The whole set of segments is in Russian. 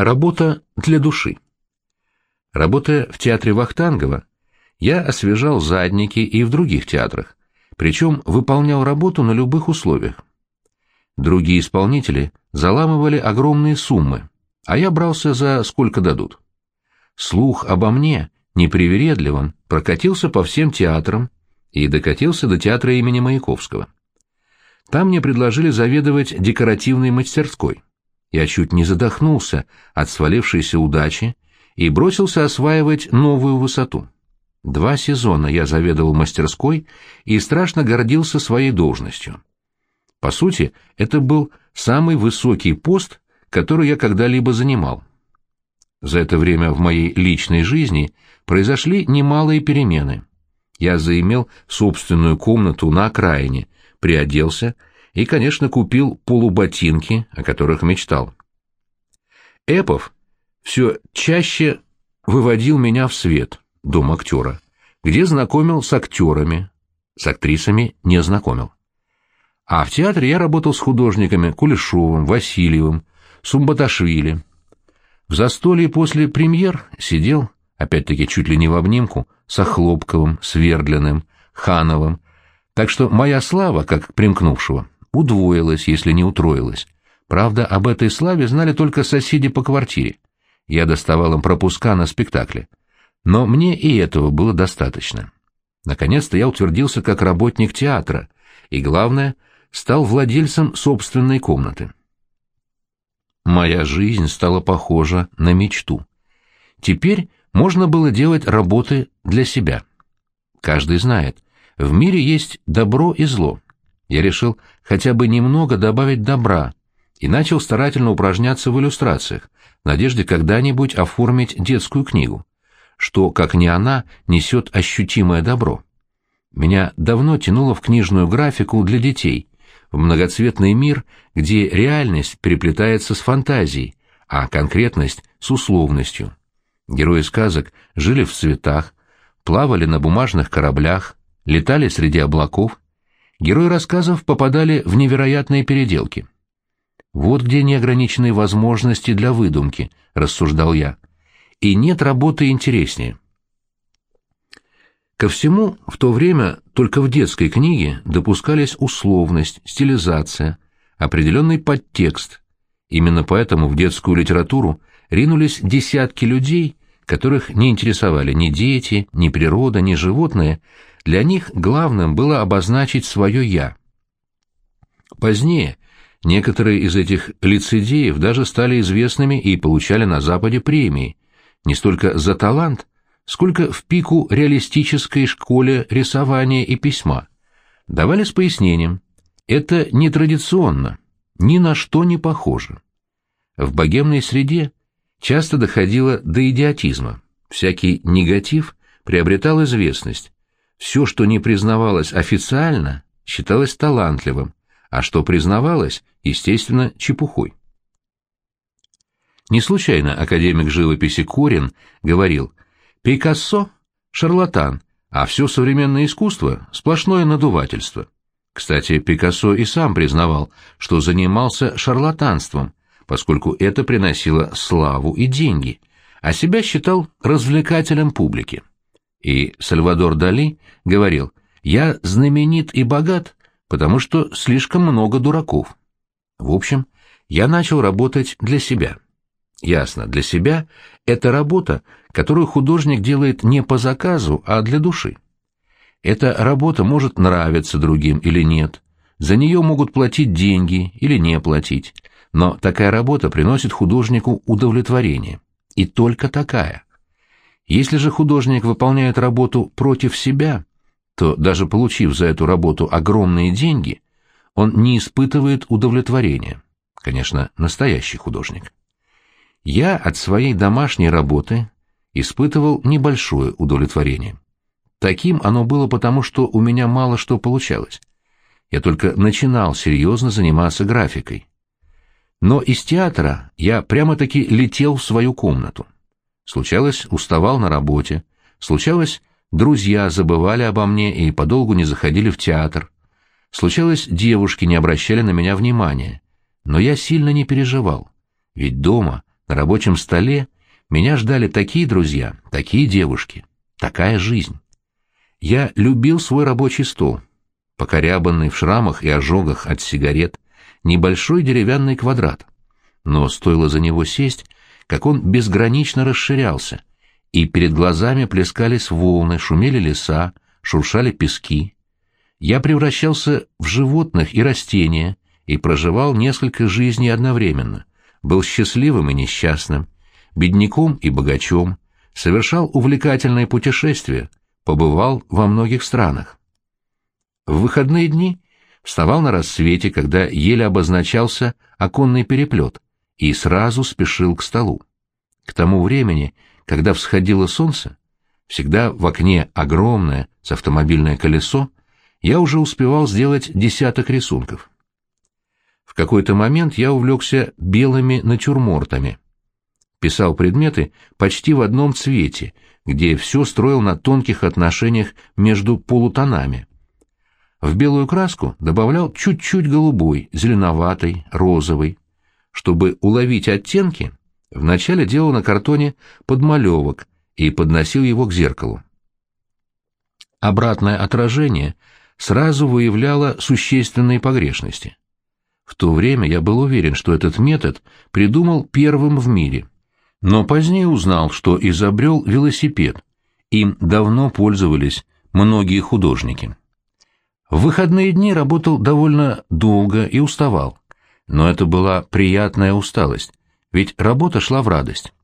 Работа для души. Работая в театре Вахтангова, я освежал задники и в других театрах, причем выполнял работу на любых условиях. Другие исполнители заламывали огромные суммы, а я брался за сколько дадут. Слух обо мне, непривередливом, прокатился по всем театрам и докатился до театра имени Маяковского. Там мне предложили заведовать декоративной мастерской. Я чуть не задохнулся от свалившейся удачи и бросился осваивать новую высоту. Два сезона я заведовал мастерской и страшно гордился своей должностью. По сути, это был самый высокий пост, который я когда-либо занимал. За это время в моей личной жизни произошли немалые перемены. Я заимел собственную комнату на окраине, приоделся и, конечно, купил полуботинки, о которых мечтал. Эпов все чаще выводил меня в свет, дом актера, где знакомил с актерами, с актрисами не знакомил. А в театре я работал с художниками Кулешовым, Васильевым, Сумбаташвили. В застолье после премьер сидел, опять-таки чуть ли не в обнимку, с Охлопковым, Свердлиным, Хановым, так что моя слава, как примкнувшего, удвоилась, если не утроилась. Правда, об этой славе знали только соседи по квартире. Я доставал им пропуска на спектакле. Но мне и этого было достаточно. Наконец-то я утвердился как работник театра, и, главное, стал владельцем собственной комнаты. Моя жизнь стала похожа на мечту. Теперь можно было делать работы для себя. Каждый знает, в мире есть добро и зло я решил хотя бы немного добавить добра и начал старательно упражняться в иллюстрациях, в надежде когда-нибудь оформить детскую книгу, что, как ни она, несет ощутимое добро. Меня давно тянуло в книжную графику для детей, в многоцветный мир, где реальность переплетается с фантазией, а конкретность — с условностью. Герои сказок жили в цветах, плавали на бумажных кораблях, летали среди облаков — Герои рассказов попадали в невероятные переделки. Вот где неограниченные возможности для выдумки, рассуждал я. И нет работы интереснее. Ко всему, в то время только в детской книге допускались условность, стилизация, определенный подтекст. Именно поэтому в детскую литературу ринулись десятки людей, которых не интересовали ни дети, ни природа, ни животные, для них главным было обозначить свое «я». Позднее некоторые из этих лицедеев даже стали известными и получали на Западе премии, не столько за талант, сколько в пику реалистической школе рисования и письма. Давали с пояснением, это нетрадиционно, ни на что не похоже. В богемной среде часто доходило до идиотизма, всякий негатив приобретал известность, все, что не признавалось официально, считалось талантливым, а что признавалось, естественно, чепухой. Не случайно академик живописи Корин говорил «Пикассо — шарлатан, а все современное искусство — сплошное надувательство». Кстати, Пикассо и сам признавал, что занимался шарлатанством, поскольку это приносило славу и деньги, а себя считал развлекателем публики. И Сальвадор Дали говорил, «Я знаменит и богат, потому что слишком много дураков». В общем, я начал работать для себя. Ясно, для себя — это работа, которую художник делает не по заказу, а для души. Эта работа может нравиться другим или нет, за нее могут платить деньги или не платить, но такая работа приносит художнику удовлетворение. И только такая. Если же художник выполняет работу против себя, то даже получив за эту работу огромные деньги, он не испытывает удовлетворения. Конечно, настоящий художник. Я от своей домашней работы испытывал небольшое удовлетворение. Таким оно было потому, что у меня мало что получалось. Я только начинал серьезно заниматься графикой. Но из театра я прямо-таки летел в свою комнату. Случалось, уставал на работе. Случалось, друзья забывали обо мне и подолгу не заходили в театр. Случалось, девушки не обращали на меня внимания. Но я сильно не переживал. Ведь дома, На рабочем столе меня ждали такие друзья, такие девушки, такая жизнь. Я любил свой рабочий стол, покорябанный в шрамах и ожогах от сигарет, небольшой деревянный квадрат. Но стоило за него сесть, как он безгранично расширялся, и перед глазами плескались волны, шумели леса, шуршали пески. Я превращался в животных и растения и проживал несколько жизней одновременно, был счастливым и несчастным, бедняком и богачом, совершал увлекательные путешествия, побывал во многих странах. В выходные дни вставал на рассвете, когда еле обозначался оконный переплет, и сразу спешил к столу. К тому времени, когда всходило солнце, всегда в окне огромное с автомобильное колесо, я уже успевал сделать десяток рисунков. В какой-то момент я увлекся белыми натюрмортами. Писал предметы почти в одном цвете, где все строил на тонких отношениях между полутонами. В белую краску добавлял чуть-чуть голубой, зеленоватой, розовой. Чтобы уловить оттенки, вначале делал на картоне подмалевок и подносил его к зеркалу. Обратное отражение сразу выявляло существенные погрешности. В то время я был уверен, что этот метод придумал первым в мире, но позднее узнал, что изобрел велосипед. Им давно пользовались многие художники. В выходные дни работал довольно долго и уставал, но это была приятная усталость, ведь работа шла в радость.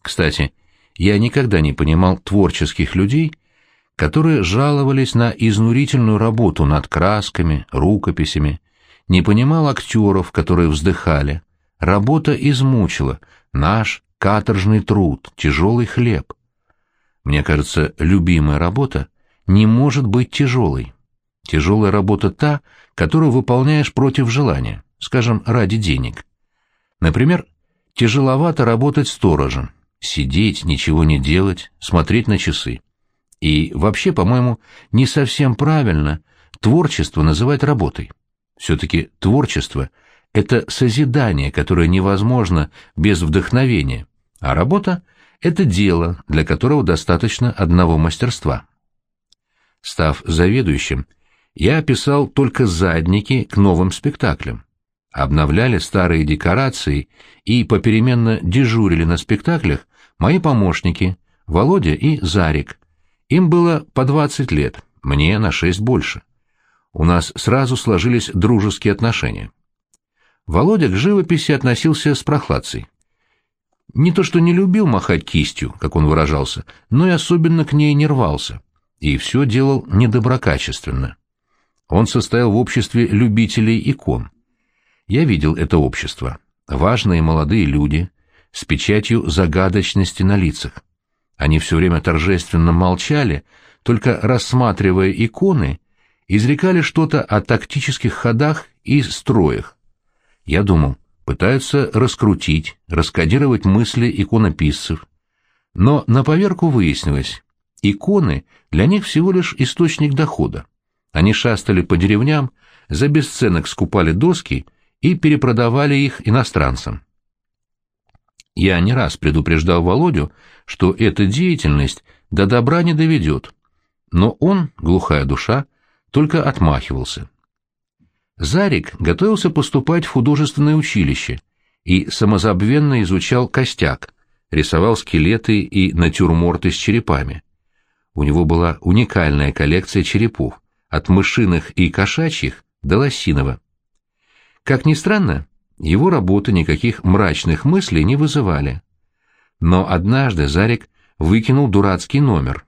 Кстати, я никогда не понимал творческих людей, которые жаловались на изнурительную работу над красками, рукописями, не понимал актеров, которые вздыхали. Работа измучила, наш каторжный труд, тяжелый хлеб. Мне кажется, любимая работа не может быть тяжелой. Тяжелая работа та, которую выполняешь против желания, скажем, ради денег. Например, тяжеловато работать сторожем, сидеть, ничего не делать, смотреть на часы. И вообще, по-моему, не совсем правильно творчество называть работой. Все-таки творчество — это созидание, которое невозможно без вдохновения, а работа — это дело, для которого достаточно одного мастерства. Став заведующим, я описал только задники к новым спектаклям. Обновляли старые декорации и попеременно дежурили на спектаклях мои помощники Володя и Зарик. Им было по 20 лет, мне на 6 больше. У нас сразу сложились дружеские отношения. Володя к живописи относился с прохладцей. Не то что не любил махать кистью, как он выражался, но и особенно к ней не рвался, и все делал недоброкачественно. Он состоял в обществе любителей икон. Я видел это общество. Важные молодые люди с печатью загадочности на лицах. Они все время торжественно молчали, только рассматривая иконы, изрекали что-то о тактических ходах и строях. Я думал, пытаются раскрутить, раскодировать мысли иконописцев. Но на поверку выяснилось, иконы для них всего лишь источник дохода. Они шастали по деревням, за бесценок скупали доски и перепродавали их иностранцам. Я не раз предупреждал Володю, что эта деятельность до добра не доведет, но он, глухая душа, только отмахивался. Зарик готовился поступать в художественное училище и самозабвенно изучал костяк, рисовал скелеты и натюрморты с черепами. У него была уникальная коллекция черепов от мышиных и кошачьих до лосиного. Как ни странно, его работы никаких мрачных мыслей не вызывали. Но однажды Зарик выкинул дурацкий номер.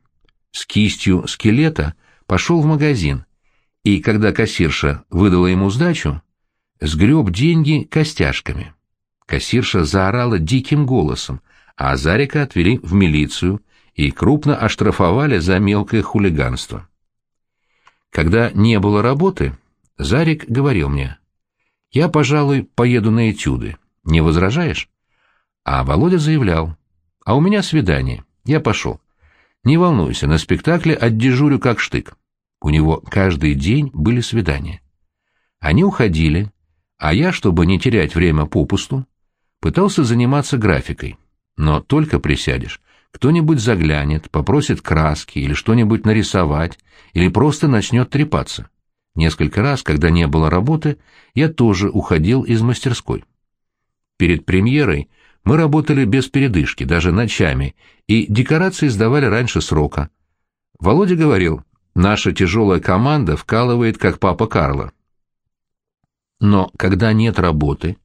С кистью скелета пошел в магазин, и когда кассирша выдала ему сдачу, сгреб деньги костяшками. Кассирша заорала диким голосом, а Зарика отвели в милицию и крупно оштрафовали за мелкое хулиганство. Когда не было работы, Зарик говорил мне, «Я, пожалуй, поеду на этюды. Не возражаешь?» А Володя заявлял, «А у меня свидание. Я пошел. Не волнуйся, на спектакле отдежурю как штык». У него каждый день были свидания. Они уходили, а я, чтобы не терять время попусту, Пытался заниматься графикой, но только присядешь. Кто-нибудь заглянет, попросит краски или что-нибудь нарисовать, или просто начнет трепаться. Несколько раз, когда не было работы, я тоже уходил из мастерской. Перед премьерой мы работали без передышки, даже ночами, и декорации сдавали раньше срока. Володя говорил, наша тяжелая команда вкалывает, как папа Карло. Но когда нет работы,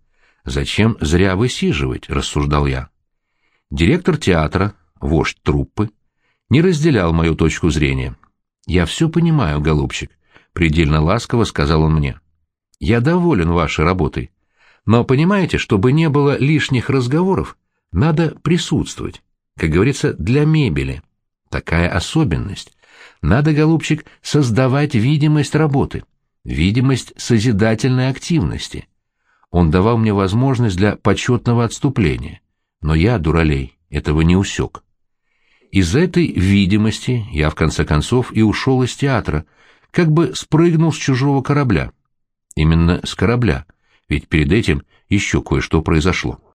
зачем зря высиживать, рассуждал я. Директор театра, вождь труппы, не разделял мою точку зрения. «Я все понимаю, голубчик», — предельно ласково сказал он мне. «Я доволен вашей работой. Но понимаете, чтобы не было лишних разговоров, надо присутствовать, как говорится, для мебели. Такая особенность. Надо, голубчик, создавать видимость работы, видимость созидательной активности. Он давал мне возможность для почетного отступления, но я, дуралей, этого не усек. Из этой видимости я, в конце концов, и ушел из театра, как бы спрыгнул с чужого корабля. Именно с корабля, ведь перед этим еще кое-что произошло.